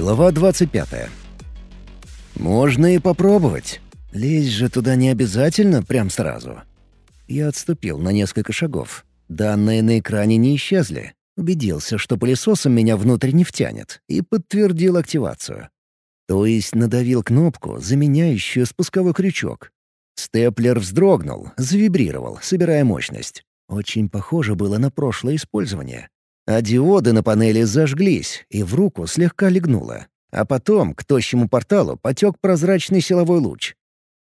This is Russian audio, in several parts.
Глава 25. Можно и попробовать. Лезть же туда не обязательно прям сразу. Я отступил на несколько шагов. Данные на экране не исчезли. Убедился, что пылесосом меня внутрь не втянет, и подтвердил активацию. То есть надавил кнопку, заменяющую спусковой крючок. Степлер вздрогнул, завибрировал, собирая мощность. Очень похоже было на прошлое использование. А диоды на панели зажглись, и в руку слегка легнуло. А потом к тощему порталу потек прозрачный силовой луч.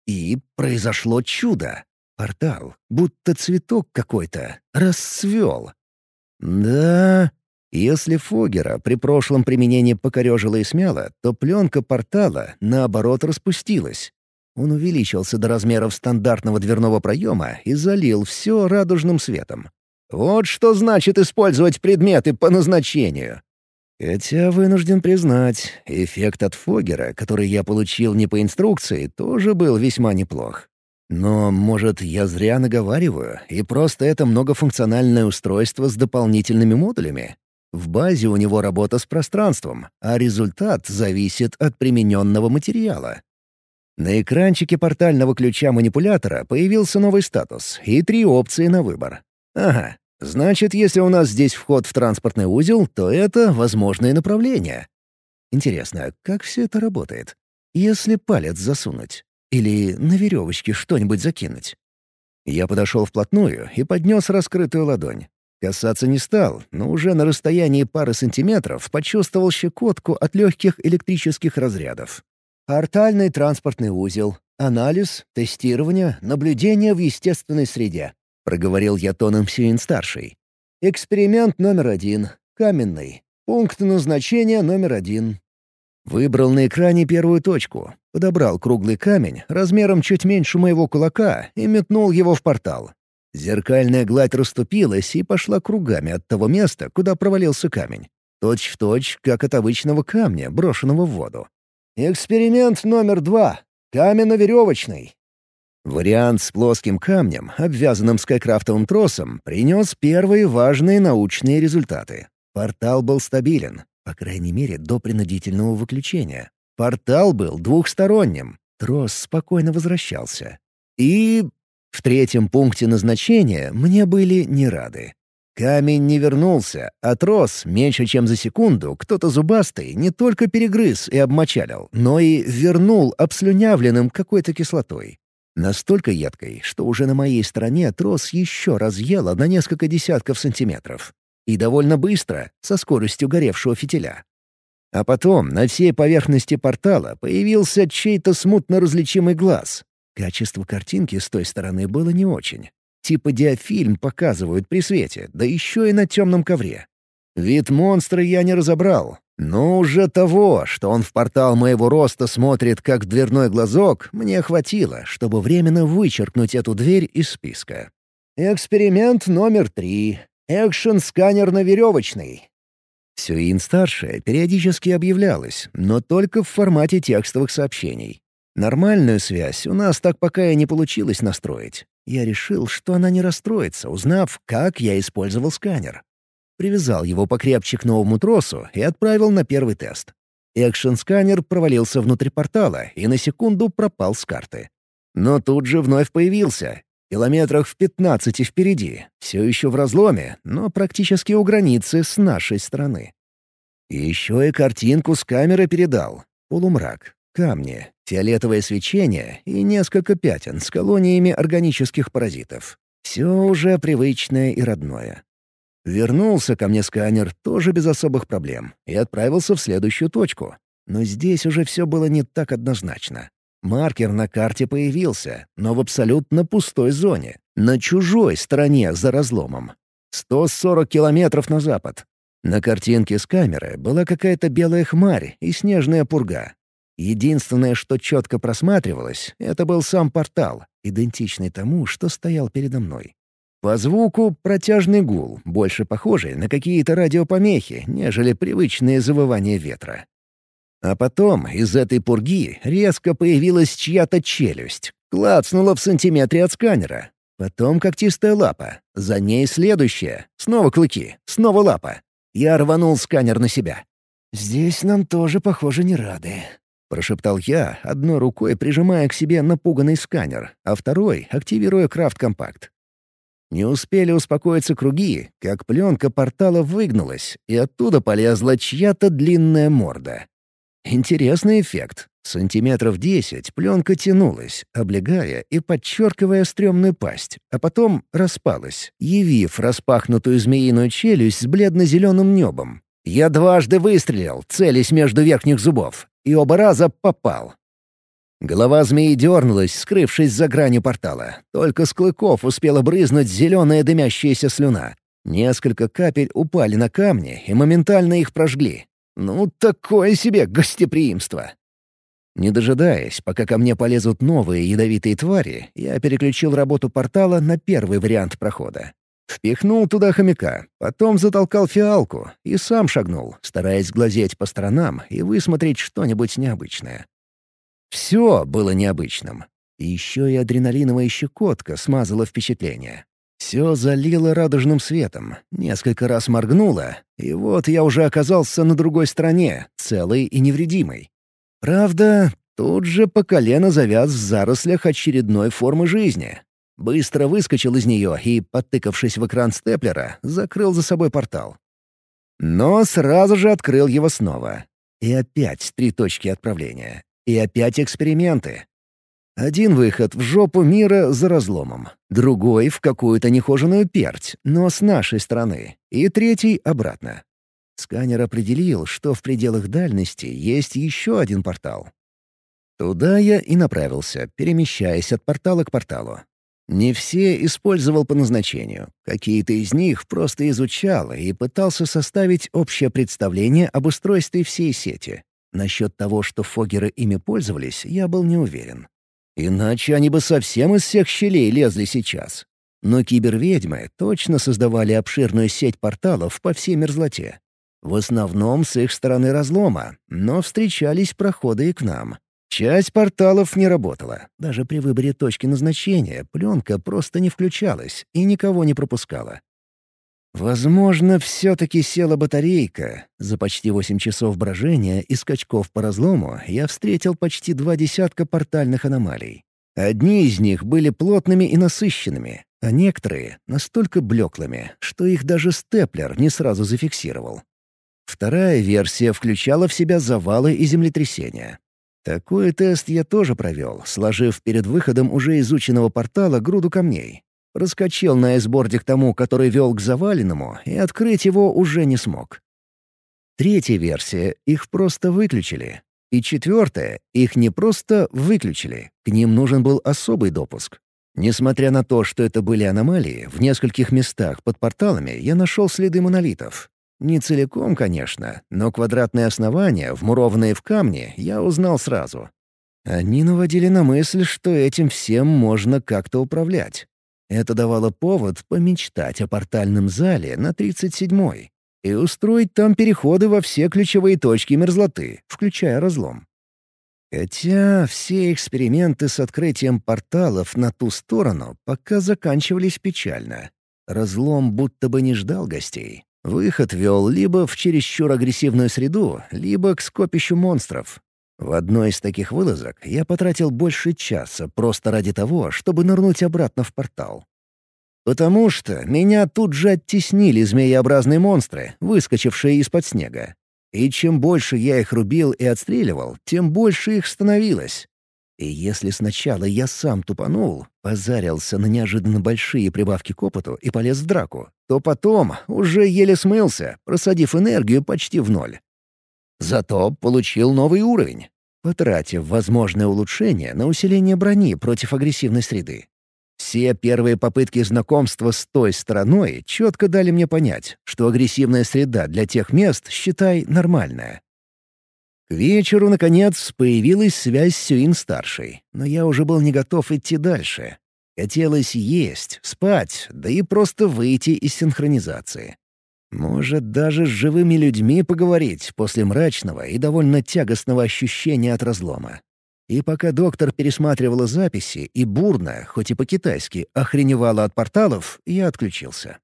И произошло чудо. Портал, будто цветок какой-то, расцвел. Да, если Фогера при прошлом применении покорежила и смяла, то пленка портала, наоборот, распустилась. Он увеличился до размеров стандартного дверного проема и залил все радужным светом. Вот что значит использовать предметы по назначению. Хотя вынужден признать, эффект от Фогера, который я получил не по инструкции, тоже был весьма неплох. Но, может, я зря наговариваю, и просто это многофункциональное устройство с дополнительными модулями? В базе у него работа с пространством, а результат зависит от примененного материала. На экранчике портального ключа манипулятора появился новый статус и три опции на выбор. Ага, значит, если у нас здесь вход в транспортный узел, то это возможное направление. Интересно, как все это работает? Если палец засунуть? Или на веревочке что-нибудь закинуть? Я подошел вплотную и поднес раскрытую ладонь. Касаться не стал, но уже на расстоянии пары сантиметров почувствовал щекотку от легких электрических разрядов. Портальный транспортный узел. Анализ, тестирование, наблюдение в естественной среде. Проговорил я тоном Сюин-старший. Эксперимент номер один. Каменный. Пункт назначения номер один. Выбрал на экране первую точку, подобрал круглый камень размером чуть меньше моего кулака и метнул его в портал. Зеркальная гладь расступилась и пошла кругами от того места, куда провалился камень. Точь в точь, как от обычного камня, брошенного в воду. Эксперимент номер два. Каменно-веревочный. Вариант с плоским камнем, обвязанным скайкрафтовым тросом, принес первые важные научные результаты. Портал был стабилен, по крайней мере, до принудительного выключения. Портал был двухсторонним. Трос спокойно возвращался. И в третьем пункте назначения мне были не рады. Камень не вернулся, а трос, меньше чем за секунду, кто-то зубастый не только перегрыз и обмочалил, но и вернул обслюнявленным какой-то кислотой. Настолько едкой, что уже на моей стороне трос еще разъело на несколько десятков сантиметров. И довольно быстро, со скоростью горевшего фитиля. А потом на всей поверхности портала появился чей-то смутно различимый глаз. Качество картинки с той стороны было не очень. Типа диафильм показывают при свете, да еще и на темном ковре. Вид монстра я не разобрал, но уже того, что он в портал моего роста смотрит как в дверной глазок, мне хватило, чтобы временно вычеркнуть эту дверь из списка. Эксперимент номер три. Экшн-сканер на веревочке. Сюин-старшая периодически объявлялась, но только в формате текстовых сообщений. Нормальную связь у нас так пока и не получилось настроить. Я решил, что она не расстроится, узнав, как я использовал сканер. Привязал его покрепче к новому тросу и отправил на первый тест. Экшн-сканер провалился внутрь портала и на секунду пропал с карты. Но тут же вновь появился. Километрах в пятнадцати впереди, все еще в разломе, но практически у границы с нашей стороны. еще и картинку с камеры передал. Полумрак, камни, фиолетовое свечение и несколько пятен с колониями органических паразитов. Все уже привычное и родное. Вернулся ко мне сканер тоже без особых проблем и отправился в следующую точку. Но здесь уже все было не так однозначно. Маркер на карте появился, но в абсолютно пустой зоне, на чужой стороне за разломом. 140 километров на запад. На картинке с камеры была какая-то белая хмарь и снежная пурга. Единственное, что четко просматривалось, это был сам портал, идентичный тому, что стоял передо мной. По звуку протяжный гул, больше похожий на какие-то радиопомехи, нежели привычные завывания ветра. А потом из этой пурги резко появилась чья-то челюсть, клацнула в сантиметре от сканера. Потом когтистая лапа, за ней следующая, снова клыки, снова лапа. Я рванул сканер на себя. «Здесь нам тоже, похоже, не рады», — прошептал я, одной рукой прижимая к себе напуганный сканер, а второй — активируя крафт-компакт. Не успели успокоиться круги, как пленка портала выгнулась, и оттуда полезла чья-то длинная морда. Интересный эффект. Сантиметров десять пленка тянулась, облегая и подчеркивая стрёмную пасть, а потом распалась, явив распахнутую змеиную челюсть с бледно-зеленым небом. Я дважды выстрелил, целясь между верхних зубов, и оба раза попал. Голова змеи дернулась, скрывшись за гранью портала. Только с клыков успела брызнуть зеленая дымящаяся слюна. Несколько капель упали на камни и моментально их прожгли. Ну, такое себе гостеприимство. Не дожидаясь, пока ко мне полезут новые ядовитые твари, я переключил работу портала на первый вариант прохода. Впихнул туда хомяка, потом затолкал фиалку и сам шагнул, стараясь глазеть по сторонам и высмотреть что-нибудь необычное. Все было необычным. И еще и адреналиновая щекотка смазала впечатление. Все залило радужным светом, несколько раз моргнуло, и вот я уже оказался на другой стороне, целый и невредимый. Правда, тут же по колено завяз в зарослях очередной формы жизни. Быстро выскочил из нее и, подтыкавшись в экран степлера, закрыл за собой портал. Но сразу же открыл его снова. И опять три точки отправления. И опять эксперименты. Один выход в жопу мира за разломом, другой — в какую-то нехоженную перть, но с нашей стороны, и третий — обратно. Сканер определил, что в пределах дальности есть еще один портал. Туда я и направился, перемещаясь от портала к порталу. Не все использовал по назначению. Какие-то из них просто изучал и пытался составить общее представление об устройстве всей сети. Насчет того, что фогеры ими пользовались, я был не уверен. Иначе они бы совсем из всех щелей лезли сейчас. Но киберведьмы точно создавали обширную сеть порталов по всей мерзлоте. В основном с их стороны разлома, но встречались проходы и к нам. Часть порталов не работала. Даже при выборе точки назначения пленка просто не включалась и никого не пропускала. Возможно, все-таки села батарейка. За почти восемь часов брожения и скачков по разлому я встретил почти два десятка портальных аномалий. Одни из них были плотными и насыщенными, а некоторые — настолько блеклыми, что их даже степлер не сразу зафиксировал. Вторая версия включала в себя завалы и землетрясения. Такой тест я тоже провел, сложив перед выходом уже изученного портала груду камней. Проскочил на эсборде к тому, который вел к заваленному, и открыть его уже не смог. Третья версия — их просто выключили. И четвертая — их не просто выключили, к ним нужен был особый допуск. Несмотря на то, что это были аномалии, в нескольких местах под порталами я нашел следы монолитов. Не целиком, конечно, но квадратные основания, вмурованные в камни, я узнал сразу. Они наводили на мысль, что этим всем можно как-то управлять. Это давало повод помечтать о портальном зале на 37-й и устроить там переходы во все ключевые точки мерзлоты, включая разлом. Хотя все эксперименты с открытием порталов на ту сторону пока заканчивались печально. Разлом будто бы не ждал гостей. Выход вел либо в чересчур агрессивную среду, либо к скопищу монстров, в одной из таких вылазок я потратил больше часа просто ради того, чтобы нырнуть обратно в портал. Потому что меня тут же оттеснили змееобразные монстры, выскочившие из-под снега. И чем больше я их рубил и отстреливал, тем больше их становилось. И если сначала я сам тупанул, позарился на неожиданно большие прибавки к опыту и полез в драку, то потом уже еле смылся, просадив энергию почти в ноль. Зато получил новый уровень, потратив возможное улучшение на усиление брони против агрессивной среды. Все первые попытки знакомства с той стороной четко дали мне понять, что агрессивная среда для тех мест, считай, нормальная. К вечеру, наконец, появилась связь с Сюин-старшей, но я уже был не готов идти дальше. Хотелось есть, спать, да и просто выйти из синхронизации. Может, даже с живыми людьми поговорить после мрачного и довольно тягостного ощущения от разлома. И пока доктор пересматривала записи и бурно, хоть и по-китайски, охреневала от порталов, я отключился.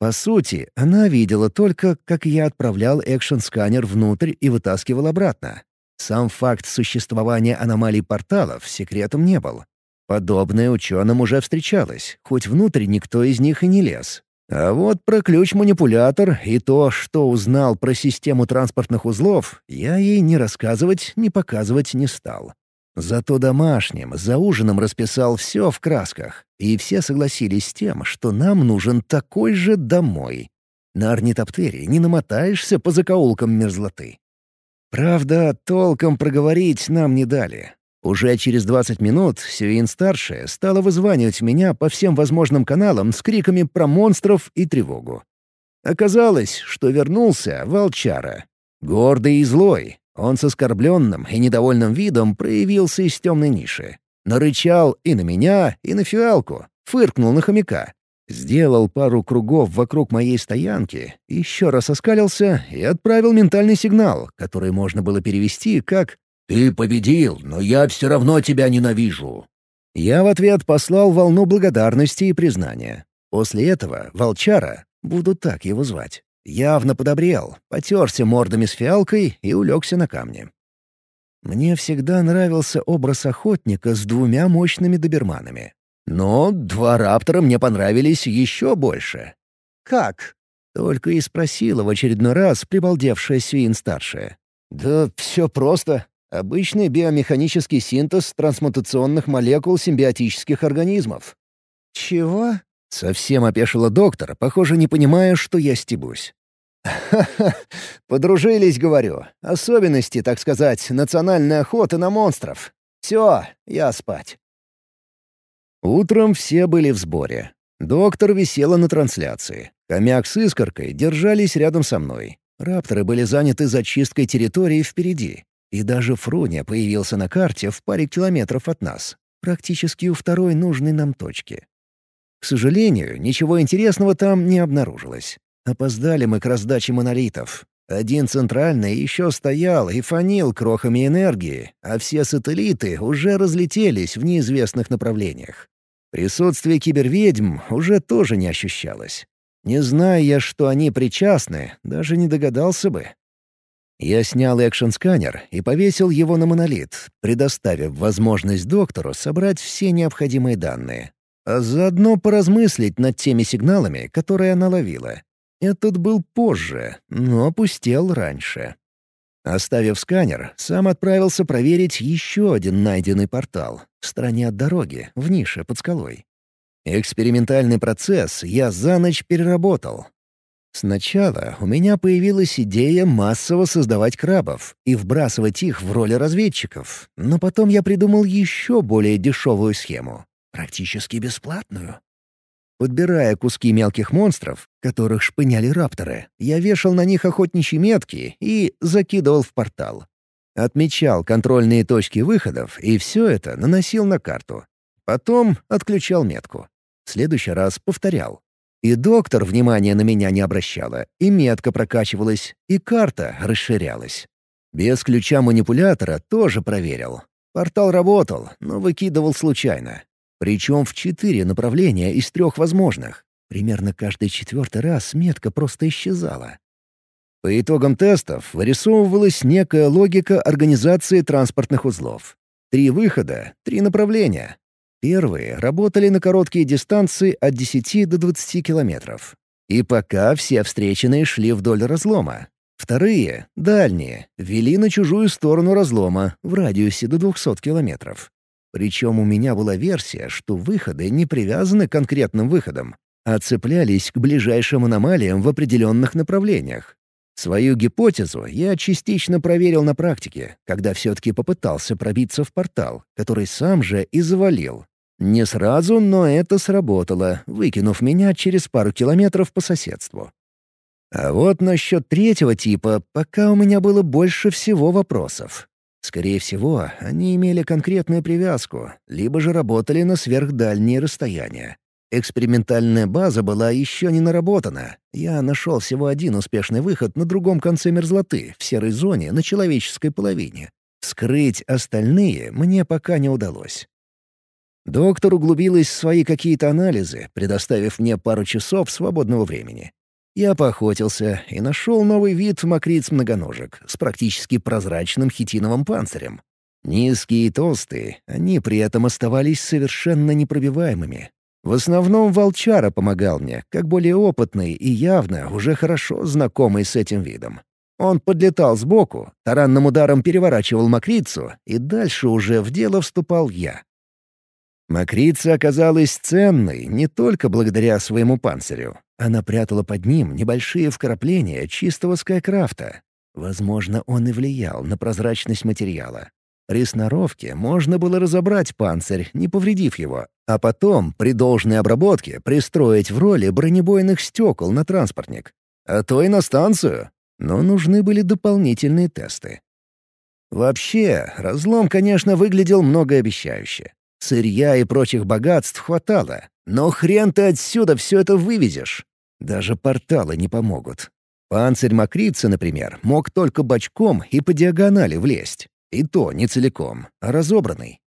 По сути, она видела только, как я отправлял экшн-сканер внутрь и вытаскивал обратно. Сам факт существования аномалий порталов секретом не был. Подобное ученым уже встречалось, хоть внутрь никто из них и не лез. А вот про ключ-манипулятор и то, что узнал про систему транспортных узлов, я ей ни рассказывать, ни показывать не стал. Зато домашним за ужином расписал все в красках, и все согласились с тем, что нам нужен такой же домой. На орнитоптере не намотаешься по закоулкам мерзлоты. Правда, толком проговорить нам не дали. Уже через 20 минут Сюин-старшая стала вызванивать меня по всем возможным каналам с криками про монстров и тревогу. Оказалось, что вернулся Волчара. Гордый и злой, он с оскорбленным и недовольным видом проявился из темной ниши. Нарычал и на меня, и на фиалку, фыркнул на хомяка. Сделал пару кругов вокруг моей стоянки, еще раз оскалился и отправил ментальный сигнал, который можно было перевести как «Ты победил, но я все равно тебя ненавижу». Я в ответ послал волну благодарности и признания. После этого Волчара, буду так его звать, Явно подобрел, потерся мордами с фиалкой и улегся на камне. Мне всегда нравился образ охотника с двумя мощными доберманами. Но два раптора мне понравились еще больше. «Как?» — только и спросила в очередной раз прибалдевшая Свин-старшая. «Да все просто. Обычный биомеханический синтез трансмутационных молекул симбиотических организмов». «Чего?» Совсем опешила доктор, похоже, не понимая, что я стебусь. «Ха-ха, подружились, говорю. Особенности, так сказать, национальной охоты на монстров. Все, я спать». Утром все были в сборе. Доктор висела на трансляции. Хомяк с искоркой держались рядом со мной. Рапторы были заняты зачисткой территории впереди. И даже Фруня появился на карте в паре километров от нас, практически у второй нужной нам точки. К сожалению, ничего интересного там не обнаружилось. Опоздали мы к раздаче монолитов. Один центральный еще стоял и фанил крохами энергии, а все сателлиты уже разлетелись в неизвестных направлениях. Присутствие киберведьм уже тоже не ощущалось. Не зная я, что они причастны, даже не догадался бы. Я снял экшн-сканер и повесил его на монолит, предоставив возможность доктору собрать все необходимые данные, а заодно поразмыслить над теми сигналами, которые она ловила. Этот был позже, но опустел раньше. Оставив сканер, сам отправился проверить еще один найденный портал в стороне от дороги, в нише под скалой. Экспериментальный процесс я за ночь переработал. Сначала у меня появилась идея массово создавать крабов и вбрасывать их в роли разведчиков, но потом я придумал еще более дешевую схему практически бесплатную. Подбирая куски мелких монстров, которых шпыняли рапторы, я вешал на них охотничьи метки и закидывал в портал. Отмечал контрольные точки выходов и все это наносил на карту. Потом отключал метку. В следующий раз повторял. И доктор внимания на меня не обращала, и метка прокачивалась, и карта расширялась. Без ключа манипулятора тоже проверил. Портал работал, но выкидывал случайно. Причем в четыре направления из трех возможных. Примерно каждый четвертый раз метка просто исчезала. По итогам тестов вырисовывалась некая логика организации транспортных узлов. Три выхода, три направления. Первые работали на короткие дистанции от 10 до 20 километров. И пока все встреченные шли вдоль разлома. Вторые, дальние, вели на чужую сторону разлома в радиусе до 200 километров. Причем у меня была версия, что выходы не привязаны к конкретным выходам, а цеплялись к ближайшим аномалиям в определенных направлениях. Свою гипотезу я частично проверил на практике, когда все-таки попытался пробиться в портал, который сам же и завалил. Не сразу, но это сработало, выкинув меня через пару километров по соседству. А вот насчет третьего типа пока у меня было больше всего вопросов. Скорее всего, они имели конкретную привязку, либо же работали на сверхдальние расстояния. Экспериментальная база была еще не наработана. Я нашел всего один успешный выход на другом конце мерзлоты, в серой зоне, на человеческой половине. Скрыть остальные мне пока не удалось. Доктор углубилась в свои какие-то анализы, предоставив мне пару часов свободного времени. Я поохотился и нашел новый вид мокриц-многоножек с практически прозрачным хитиновым панцирем. Низкие и толстые, они при этом оставались совершенно непробиваемыми. В основном волчара помогал мне, как более опытный и явно уже хорошо знакомый с этим видом. Он подлетал сбоку, таранным ударом переворачивал мокрицу, и дальше уже в дело вступал я. Мокрица оказалась ценной не только благодаря своему панцирю. Она прятала под ним небольшие вкрапления чистого скайкрафта. Возможно, он и влиял на прозрачность материала. При сноровке можно было разобрать панцирь, не повредив его, а потом, при должной обработке, пристроить в роли бронебойных стекол на транспортник. А то и на станцию. Но нужны были дополнительные тесты. Вообще, разлом, конечно, выглядел многообещающе. Сырья и прочих богатств хватало. Но хрен ты отсюда все это вывезешь. Даже порталы не помогут. Панцирь мокрицы, например, мог только бочком и по диагонали влезть. И то не целиком, а разобранный.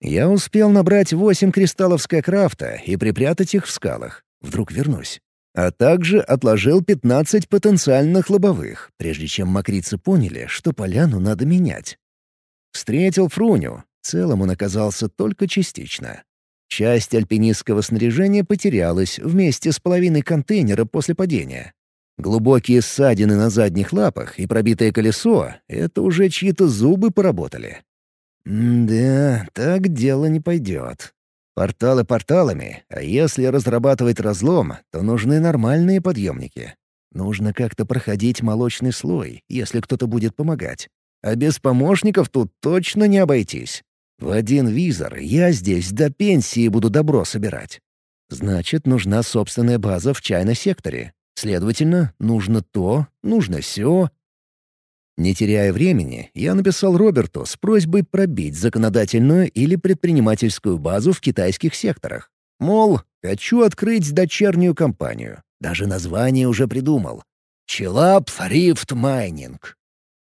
Я успел набрать восемь кристаллов скайкрафта и припрятать их в скалах. Вдруг вернусь. А также отложил пятнадцать потенциальных лобовых, прежде чем мокрицы поняли, что поляну надо менять. Встретил Фруню, целом он оказался только частично. Часть альпинистского снаряжения потерялась вместе с половиной контейнера после падения. Глубокие ссадины на задних лапах и пробитое колесо — это уже чьи-то зубы поработали. да, так дело не пойдет. Порталы порталами, а если разрабатывать разлом, то нужны нормальные подъемники. Нужно как-то проходить молочный слой, если кто-то будет помогать. А без помощников тут точно не обойтись. В один визор я здесь до пенсии буду добро собирать. Значит, нужна собственная база в чайно-секторе. Следовательно, нужно то, нужно сё. Не теряя времени, я написал Роберту с просьбой пробить законодательную или предпринимательскую базу в китайских секторах. Мол, хочу открыть дочернюю компанию. Даже название уже придумал. «Челап Рифт Майнинг».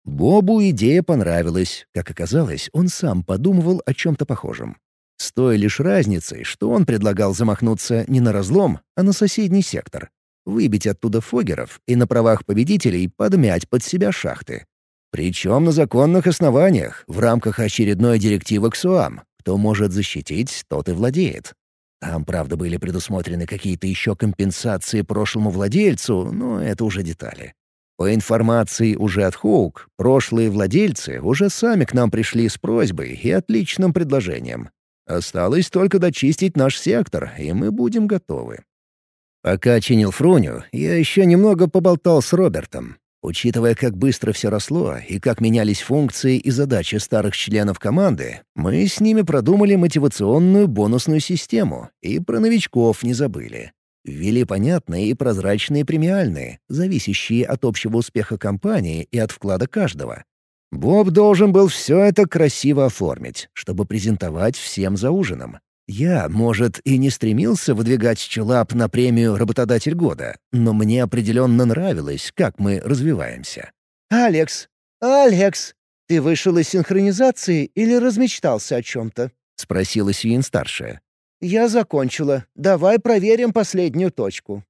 Бобу идея понравилась. Как оказалось, он сам подумывал о чем-то похожем. С той лишь разницей, что он предлагал замахнуться не на разлом, а на соседний сектор. Выбить оттуда фогеров и на правах победителей подмять под себя шахты. Причем на законных основаниях, в рамках очередной директивы КСУАМ. Кто может защитить, тот и владеет. Там, правда, были предусмотрены какие-то еще компенсации прошлому владельцу, но это уже детали. По информации уже от Хоук, прошлые владельцы уже сами к нам пришли с просьбой и отличным предложением. Осталось только дочистить наш сектор, и мы будем готовы. Пока чинил Фруню, я еще немного поболтал с Робертом. Учитывая, как быстро все росло и как менялись функции и задачи старых членов команды, мы с ними продумали мотивационную бонусную систему и про новичков не забыли. Ввели понятные и прозрачные премиальные, зависящие от общего успеха компании и от вклада каждого. Боб должен был все это красиво оформить, чтобы презентовать всем за ужином. Я, может, и не стремился выдвигать Челап на премию «Работодатель года», но мне определенно нравилось, как мы развиваемся. «Алекс! Алекс! Ты вышел из синхронизации или размечтался о чем-то?» — спросила Сиин-старшая. «Я закончила. Давай проверим последнюю точку».